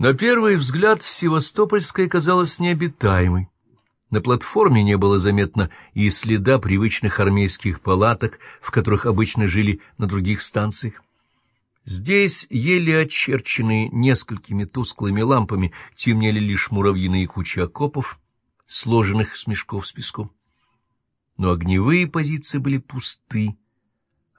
На первый взгляд Севастопольская казалась необитаемой. На платформе не было заметно и следа привычных армейских палаток, в которых обычно жили на других станциях. Здесь, еле очерченные несколькими тусклыми лампами, темнели лишь муравьиные кучи окопов, сложенных с мешков с песком. Но огневые позиции были пусты,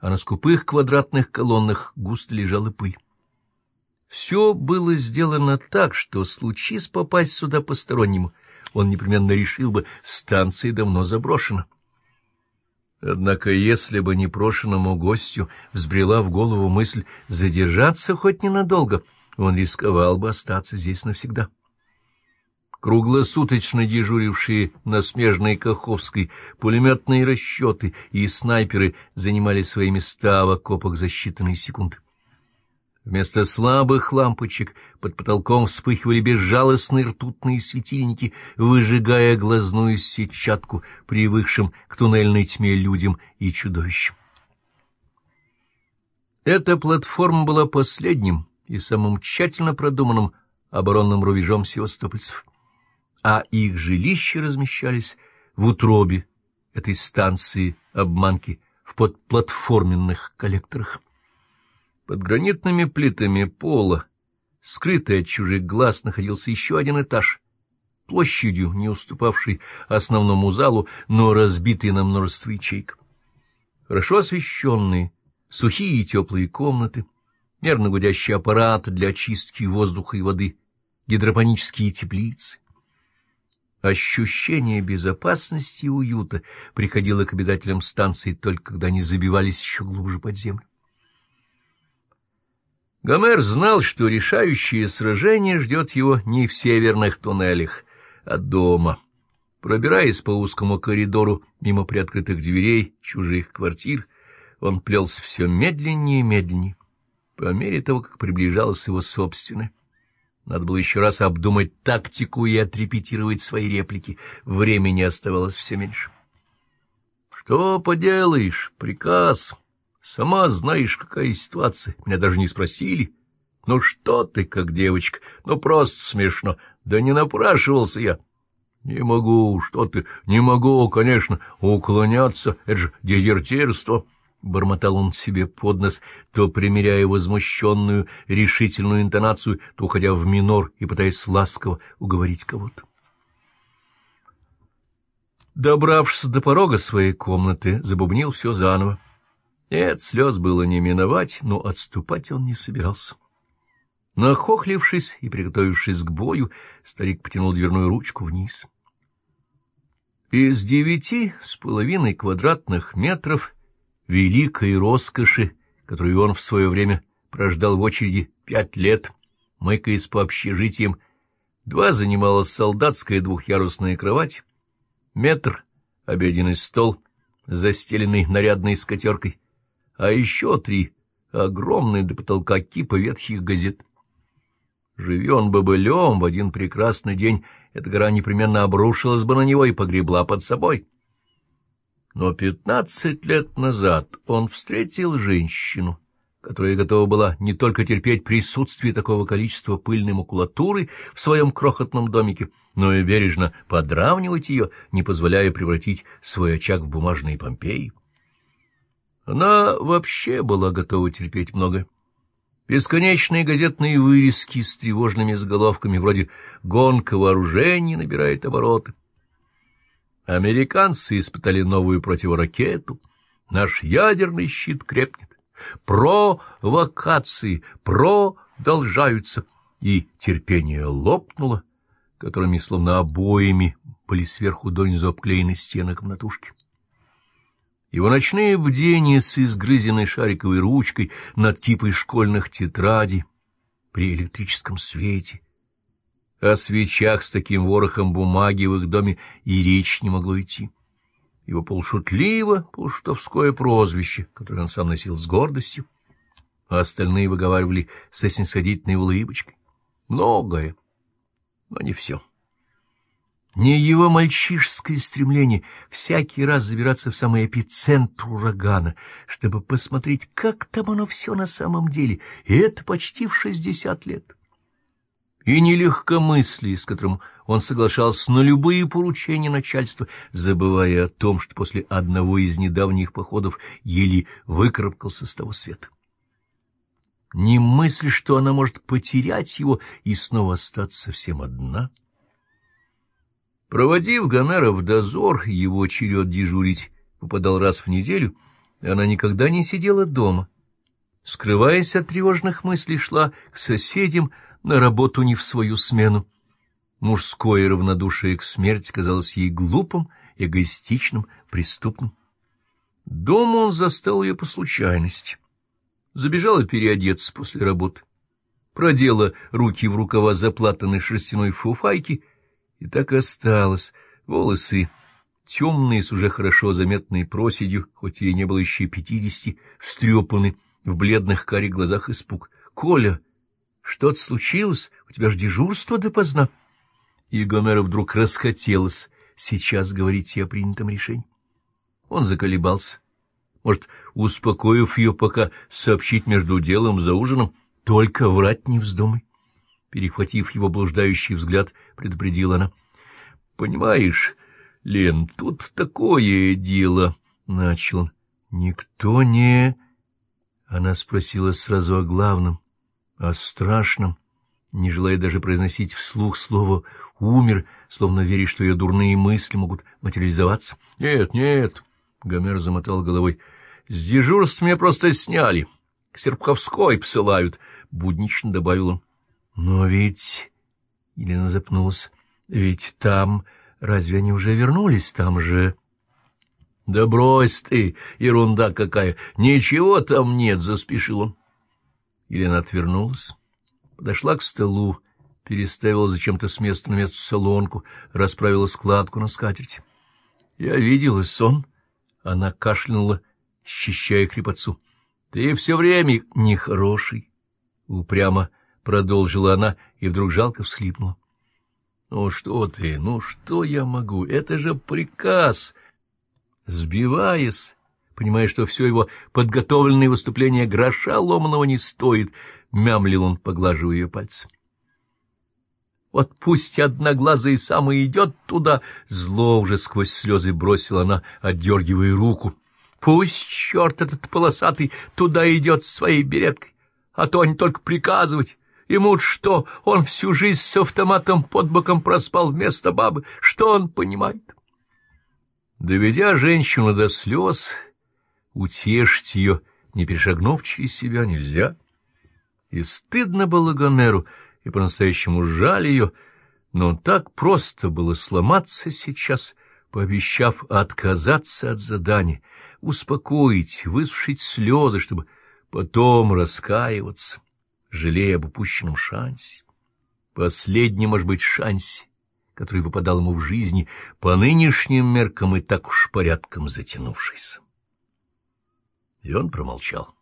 а на скупых квадратных колоннах густо лежала пыль. Все было сделано так, что случись попасть сюда постороннему, он непременно решил бы, станция давно заброшена. Однако, если бы непрошенному гостю взбрела в голову мысль задержаться хоть ненадолго, он рисковал бы остаться здесь навсегда. Круглосуточно дежурившие на смежной Каховской пулеметные расчеты и снайперы занимали свои места в окопах за считанные секунды. Вместо слабых лампочек под потолком вспыхивали безжалостные ртутные светильники, выжигая глазную сетчатку привыкшим к туннельной тьме людям и чудовищам. Эта платформа была последним и самым тщательно продуманным оборонным рубежом севастопольцев, а их жилища размещались в утробе этой станции обманки в подплатформенных коллекторах. Под гранитными плитами пола, скрытый от чужих глаз, находился еще один этаж, площадью не уступавший основному залу, но разбитый на множество ячеек. Хорошо освещенные, сухие и теплые комнаты, мерно гудящий аппарат для очистки воздуха и воды, гидропонические теплицы. Ощущение безопасности и уюта приходило к обитателям станции только когда они забивались еще глубже под землю. Гомер знал, что решающее сражение ждет его не в северных туннелях, а дома. Пробираясь по узкому коридору мимо приоткрытых дверей чужих квартир, он плелся все медленнее и медленнее, по мере того, как приближалось его собственное. Надо было еще раз обдумать тактику и отрепетировать свои реплики. Времени оставалось все меньше. — Что поделаешь? Приказ. Сама знаешь, какая ситуация. Меня даже не спросили. Ну что ты, как девочка, ну просто смешно. Да не напрашивался я. Не могу, что ты, не могу, конечно, уклоняться. Это же дезертирство. Бормотал он себе под нос, то примеряя возмущенную, решительную интонацию, то уходя в минор и пытаясь ласково уговорить кого-то. Добравшись до порога своей комнаты, забубнил все заново. Нет, слез было не миновать, но отступать он не собирался. Нахохлившись и приготовившись к бою, старик потянул дверную ручку вниз. Из девяти с половиной квадратных метров великой роскоши, которую он в свое время прождал в очереди пять лет, мыкаясь по общежитиям, два занимала солдатская двухъярусная кровать, метр — обеденный стол, застеленный нарядной скатеркой, а еще три огромные до потолка кипа ветхих газет. Живи он бобылем, в один прекрасный день эта гора непременно обрушилась бы на него и погребла под собой. Но пятнадцать лет назад он встретил женщину, которая готова была не только терпеть присутствие такого количества пыльной макулатуры в своем крохотном домике, но и бережно подравнивать ее, не позволяя превратить свой очаг в бумажные Помпеи. Она вообще была готова терпеть многое. Бесконечные газетные вырезки с тревожными заголовками вроде «Гонка вооружений набирает обороты». Американцы испытали новую противоракету, наш ядерный щит крепнет, провокации продолжаются, и терпение лопнуло, которыми словно обоями были сверху донизу обклеены стены комнатушки. Его ночные бдения с изгрызенной шариковой ручкой над кипой школьных тетрадей при электрическом свете. О свечах с таким ворохом бумаги в их доме и речь не могло идти. Его полшутливо, полшутовское прозвище, которое он сам носил с гордостью, а остальные выговаривали со снисходительной улыбочкой. Многое, но не все. Не его мальчишеское стремление всякий раз забираться в самый эпицентр урагана, чтобы посмотреть, как там оно все на самом деле, и это почти в шестьдесят лет. и нелегкомыслие, с которым он соглашался на любые поручения начальства, забывая о том, что после одного из недавних походов еле выкарабкался с того света. Не мысль, что она может потерять его и снова остаться совсем одна. Проводив Гомера в дозор, его черед дежурить попадал раз в неделю, и она никогда не сидела дома. Скрываясь от тревожных мыслей, шла к соседям на работу не в свою смену. Мужское равнодушие к смерти казалось ей глупым, эгоистичным, преступным. Дома он застал ее по случайности. Забежала переодеться после работы, продела руки в рукава заплатанной шерстяной фуфайки и так и осталась. Волосы темные, с уже хорошо заметной проседью, хоть ей не было еще пятидесяти, встрепаны, в бледных карих глазах испуг. — Коля, что-то случилось? У тебя ж дежурство допоздна. И Гомеру вдруг расхотелось сейчас говорить о принятом решении. Он заколебался. Может, успокоив ее, пока сообщить между делом за ужином, только врать не вздумай. Перехватив его блуждающий взгляд, предупредила она. — Понимаешь, Лен, тут такое дело, — начал он. — Никто не... Она спросила сразу о главном, о страшном, не желая даже произносить вслух слово «умер», словно веря, что ее дурные мысли могут материализоваться. — Нет, нет, — Гомер замотал головой, — с дежурства меня просто сняли, к Серпковской посылают, — буднично добавил он. — Но ведь... — Елена запнулась. — Ведь там... Разве они уже вернулись? Там же... — Да брось ты, ерунда какая! Ничего там нет, — заспешил он. Елена отвернулась, подошла к столу, переставила зачем-то с места на место солонку, расправила складку на скатерти. Я видела сон. Она кашлянула, счищая хрипотцу. — Ты все время нехороший. Упрямо продолжила она и вдруг жалко всхлипнула. — Ну что ты, ну что я могу? Это же приказ! Сбиваясь, понимая, что все его подготовленное выступление гроша ломаного не стоит, мямлил он, поглаживая ее пальцы. Вот пусть одноглазый сам и идет туда, зло уже сквозь слезы бросила она, отдергивая руку. Пусть черт этот полосатый туда идет с своей береткой, а то они только приказывать. Ему что, он всю жизнь с автоматом под боком проспал вместо бабы, что он понимает? Доведя женщину до слез, утешить ее, не перешагнув через себя, нельзя. И стыдно было Гомеру, и по-настоящему жаль ее, но так просто было сломаться сейчас, пообещав отказаться от задания, успокоить, высушить слезы, чтобы потом раскаиваться, жалея об упущенном шансе. Последнем, может быть, шансе, который выпадал ему в жизни, по нынешним меркам и так уж порядком затянувшийся. И он промолчал.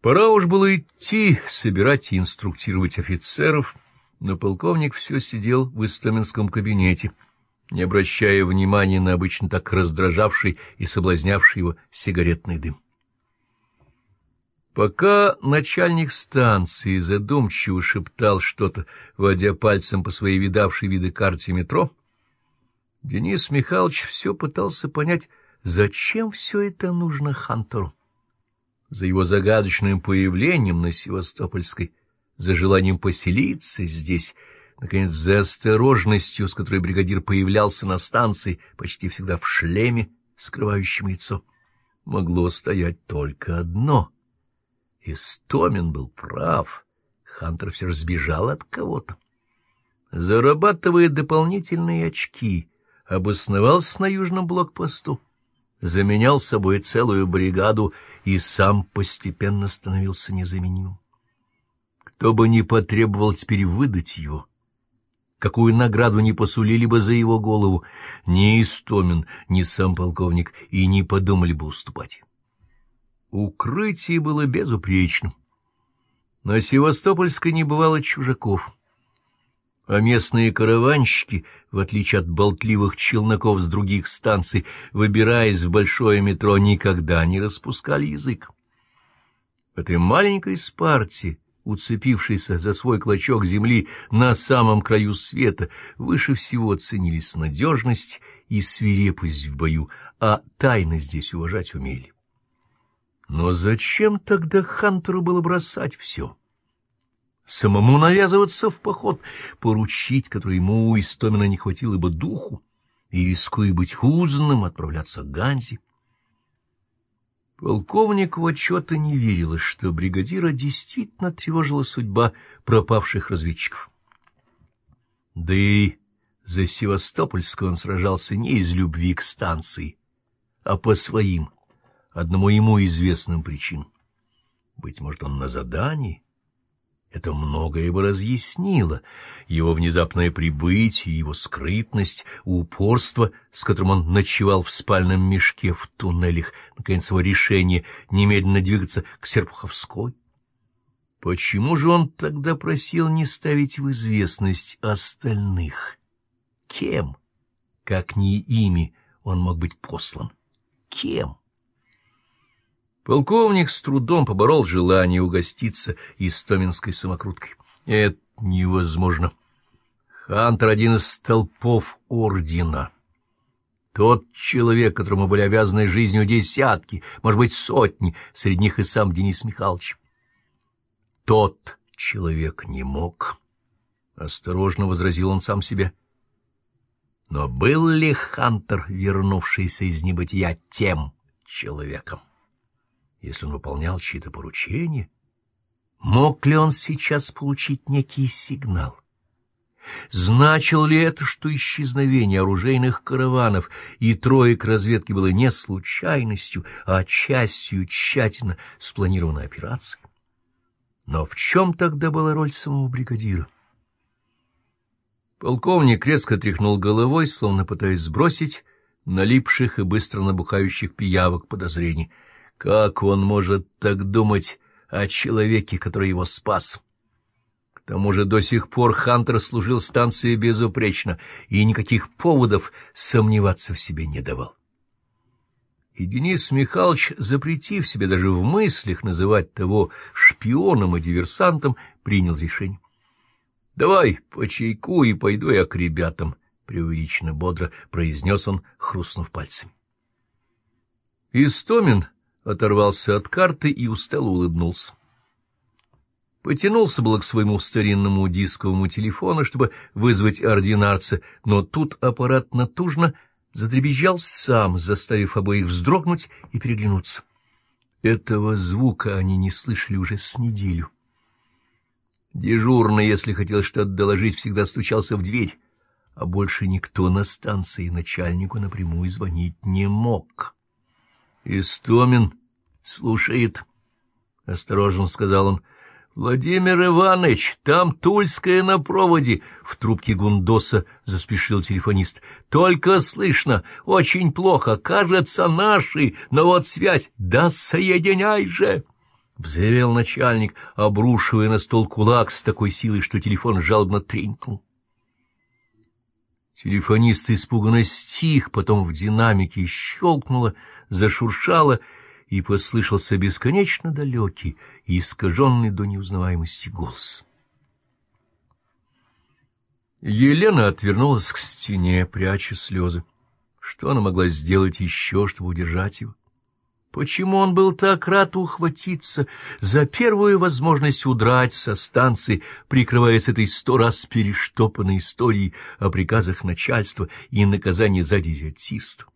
Пора уж было идти, собирать и инструктировать офицеров, но полковник все сидел в истоминском кабинете, не обращая внимания на обычно так раздражавший и соблазнявший его сигаретный дым. Пока начальник станции задумчиво шептал что-то, водя пальцем по своей видавшей виды карте метро, Денис Михайлович все пытался понять, зачем все это нужно Хантеру. За его загадочным появлением на Севастопольской, за желанием поселиться здесь, наконец, за осторожностью, с которой бригадир появлялся на станции, почти всегда в шлеме, скрывающем лицо, могло стоять только одно — Истомин был прав. Хантер все же сбежал от кого-то. Зарабатывая дополнительные очки, обосновался на южном блокпосту, заменял собой целую бригаду и сам постепенно становился незаменимым. Кто бы ни потребовал теперь выдать его, какую награду не посулили бы за его голову, ни Истомин, ни сам полковник и не подумали бы уступать. Укрытие было безупречным. На Севастопольской не бывало чужаков. А местные караванщики, в отличие от болтливых челноков с других станций, выбираясь в большое метро, никогда не распускали язык. В этой маленькой спарте, уцепившийся за свой клочок земли на самом краю света, выше всего ценились надежность и свирепость в бою, а тайны здесь уважать умели. Но зачем тогда Хантеру было бросать все? Самому навязываться в поход, поручить, который ему у Истомина не хватило бы духу, и, рискуя быть узнанным, отправляться к Ганзе. Полковник в отчета не верилось, что бригадира действительно тревожила судьба пропавших разведчиков. Да и за Севастопольского он сражался не из любви к станции, а по своим, одному ему известным причинам. Быть может, он на задании? Это многое бы разъяснило. Его внезапное прибытие, его скрытность, упорство, с которым он ночевал в спальном мешке в туннелях, наконец, его решение немедленно двигаться к Серпуховской. Почему же он тогда просил не ставить в известность остальных? Кем, как не ими, он мог быть послан? Кем? Полковник с трудом поборол желание угоститься истоминской самокруткой. Это невозможно. Хантер — один из столпов ордена. Тот человек, которому были обязаны жизнью десятки, может быть, сотни, среди них и сам Денис Михайлович. Тот человек не мог. Осторожно возразил он сам себе. Но был ли Хантер, вернувшийся из небытия, тем человеком? Если он выполнял чьи-то поручения? Мог ли он сейчас получить некий сигнал? Значил ли это, что исчезновение оружейных караванов и троек разведки было не случайностью, а частью тщательно спланированной операции? Но в чем тогда была роль самого бригадира? Полковник резко тряхнул головой, словно пытаясь сбросить налипших и быстро набухающих пиявок подозрений — как он может так думать о человеке, который его спас? К тому же до сих пор Хантер служил станции безупречно и никаких поводов сомневаться в себе не давал. И Денис Михайлович, запретив себе даже в мыслях называть того шпионом и диверсантом, принял решение. — Давай по чайку и пойду я к ребятам, — преувеличенно бодро произнес он, хрустнув пальцами. Истомин оторвался от карты и устало улыбнулся. Потянулся было к своему старинному дисковому телефону, чтобы вызвать ординарца, но тут аппарат натужно задребезжал сам, заставив обоих вздрогнуть и переглянуться. Этого звука они не слышали уже с неделю. Дежурный, если хотел что-то доложить, всегда стучался в дверь, а больше никто на станции начальнику напрямую звонить не мог. Истомин слушает, — осторожно сказал он. — Владимир Иванович, там Тульская на проводе. В трубке Гундоса заспешил телефонист. — Только слышно, очень плохо, кажется, наши, но вот связь. Да соединяй же! — взревел начальник, обрушивая на стол кулак с такой силой, что телефон жалобно тренькнул. Телефонист испуганно стих, потом в динамике щелкнуло, зашуршало, и послышался бесконечно далекий и искаженный до неузнаваемости голос. Елена отвернулась к стене, пряча слезы. Что она могла сделать еще, чтобы удержать его? Почему он был так рад ухватиться за первую возможность удрать со станции, прикрываясь этой сто раз перештопанной историей о приказах начальства и наказании за дезертирство?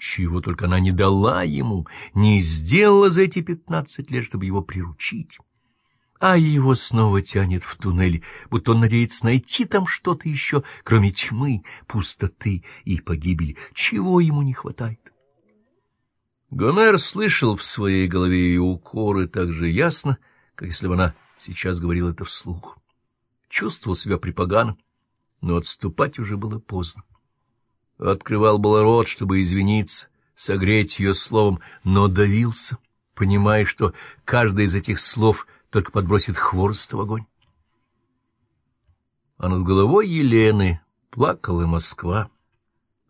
Чего только она не дала ему, не сделала за эти пятнадцать лет, чтобы его приручить. А его снова тянет в туннель, будто он надеется найти там что-то еще, кроме тьмы, пустоты и погибели. Чего ему не хватает? Гомер слышал в своей голове ее укоры так же ясно, как если бы она сейчас говорила это вслух. Чувствовал себя припоганым, но отступать уже было поздно. Открывал было рот, чтобы извиниться, согреть ее словом, но давился, понимая, что каждое из этих слов только подбросит хворост в огонь. А над головой Елены плакала Москва,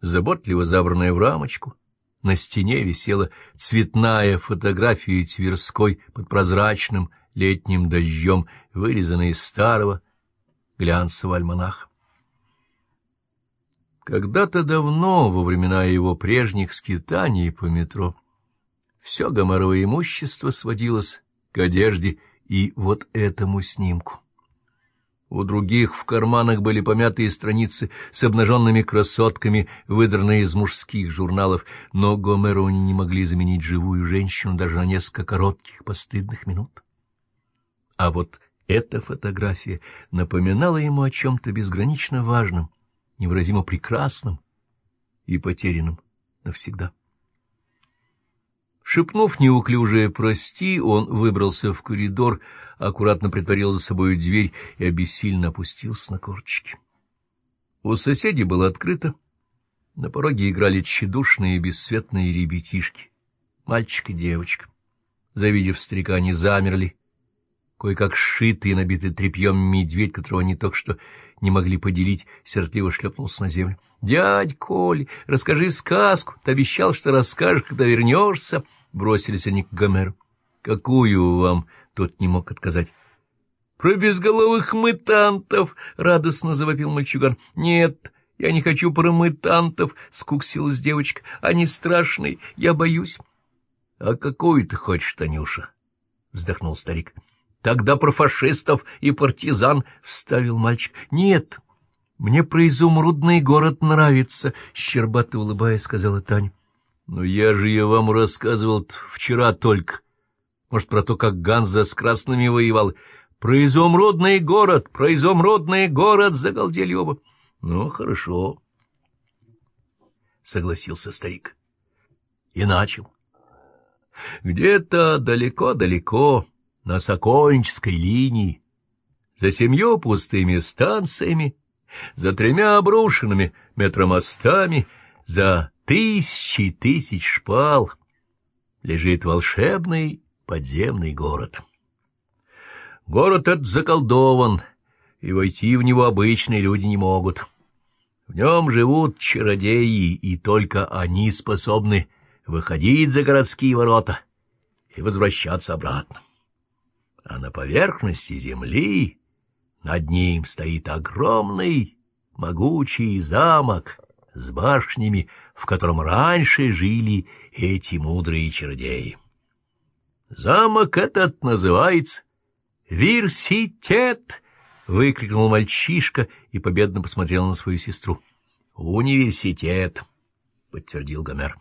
заботливо забранная в рамочку — на стене висела цветная фотография Тверской под прозрачным летним дождем, вырезанный из старого глянцевого альманаха. Когда-то давно, во времена его прежних скитаний по метро, все гоморовое имущество сводилось к одежде и вот этому снимку. У других в карманах были помятые страницы с обнаженными красотками, выдранные из мужских журналов, но Гомеру не могли заменить живую женщину даже на несколько коротких постыдных минут. А вот эта фотография напоминала ему о чем-то безгранично важном, невыразимо прекрасном и потерянном навсегда. Шепнув неуклюжее «прости», он выбрался в коридор, аккуратно притворил за собой дверь и обессильно опустился на корточки. У соседей было открыто. На пороге играли тщедушные бесцветные ребятишки, мальчик и девочка. Завидев старика, они замерли. Кое-как сшитый и набитый тряпьем медведь, которого они только что не могли поделить, сердливо шлепнулся на землю. — Дядь Коль, расскажи сказку. Ты обещал, что расскажешь, когда вернешься. Бросились они к Гомеру. — Какую вам? — тот не мог отказать. — Про безголовых мытантов! — радостно завопил мальчуган. — Нет, я не хочу про мытантов! — скуксилась девочка. — Они страшные, я боюсь. — А какую ты хочешь, Танюша? — вздохнул старик. — Тогда про фашистов и партизан, — вставил мальчик. — Нет, мне про изумрудный город нравится, — щербато улыбаясь, сказала Таня. — Но я же я вам рассказывал вчера только. Может, про то, как Ганза с красными воевал. Про изумрудный город, про изумрудный город, — загалдели оба. — Ну, хорошо, — согласился старик. И начал. Где-то далеко-далеко, на Сокольнической линии, за семью пустыми станциями, за тремя обрушенными метромостами, за тысячи тысяч шпал лежит волшебный подземный город. Город этот заколдован, и войти в него обычные люди не могут. В нем живут чародеи, и только они способны выходить за городские ворота и возвращаться обратно. А на поверхности земли над ним стоит огромный могучий замок с башнями, в котором раньше жили эти мудрые чародеи. Замок этот называется Вирситет! — выкрикнул мальчишка и победно посмотрел на свою сестру. — Университет! — подтвердил Гомер.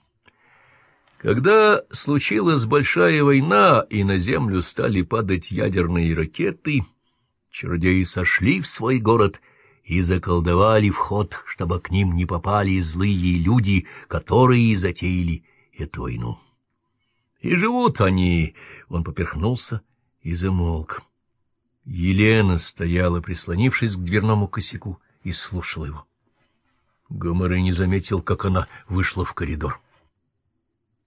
Когда случилась большая война, и на землю стали падать ядерные ракеты, чародеи сошли в свой город и заколдовали вход, чтобы к ним не попали злые люди, которые затеяли эту войну. И живут они, он поперхнулся и замолк. Елена стояла, прислонившись к дверному косяку, и слушала его. Гомер не заметил, как она вышла в коридор. —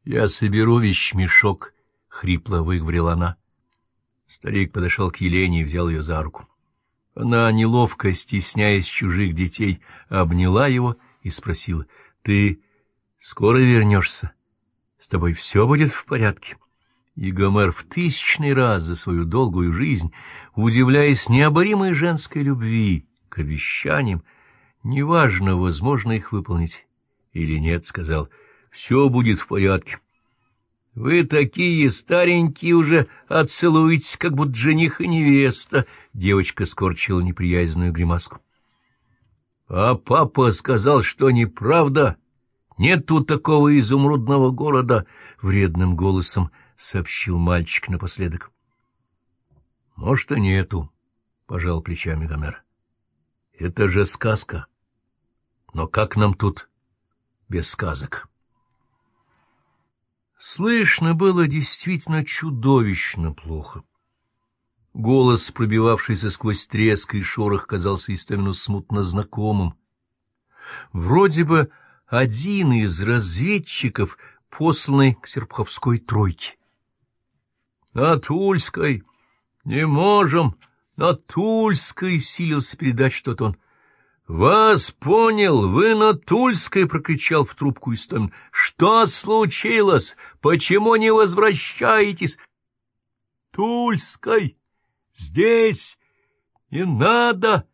Я соберу вещмешок, — хрипло выговорила она. Старик подошел к Елене и взял ее за руку. Она, неловко стесняясь чужих детей, обняла его и спросила, — Ты скоро вернешься? С тобой все будет в порядке? И Гомер в тысячный раз за свою долгую жизнь, удивляясь необоримой женской любви к обещаниям, неважно, возможно их выполнить или нет, сказал, — Все будет в порядке. Вы такие старенькие уже отцелуетесь, как будто жених и невеста. Девочка скорчила неприязненную гримаску. — А папа сказал, что неправда. Нету такого изумрудного города, — вредным голосом сообщил мальчик напоследок. — Может, и нету, — пожал плечами Гомер. — Это же сказка. Но как нам тут без сказок? — Слышно было действительно чудовищно плохо. Голос, пробивавшийся сквозь треск и шорох, казался истомно смутно знакомым. Вроде бы один из разведчиков, посланный к Серпховской тройке. — На Тульской! Не можем! На Тульской! — силился передать что-то он. «Вас понял, вы на Тульской!» — прокричал в трубку Истомин. «Что случилось? Почему не возвращаетесь?» Тульской! Здесь! Не надо!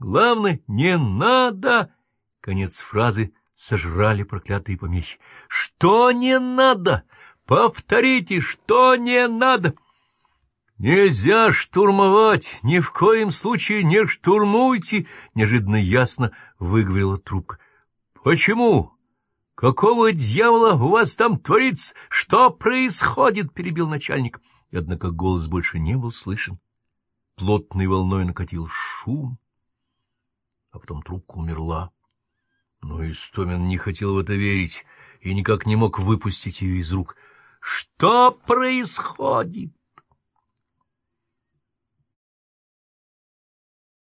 Главное, не надо!» Конец фразы сожрали проклятые помехи. «Что не надо? Повторите, что не надо?» «Нельзя штурмовать! Ни в коем случае не штурмуйте!» — неожиданно ясно выговорила трубка. «Почему? Какого дьявола у вас там творится? Что происходит?» — перебил начальник. Однако голос больше не был слышен. Плотной волной накатил шум, а потом трубка умерла. Но Истомин не хотел в это верить и никак не мог выпустить ее из рук. «Что происходит?»